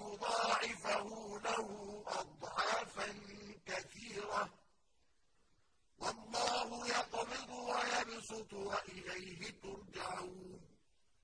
ويضاعفه له أضعافا كثيرة. والله يقبض ويبسط وإليه ترجعون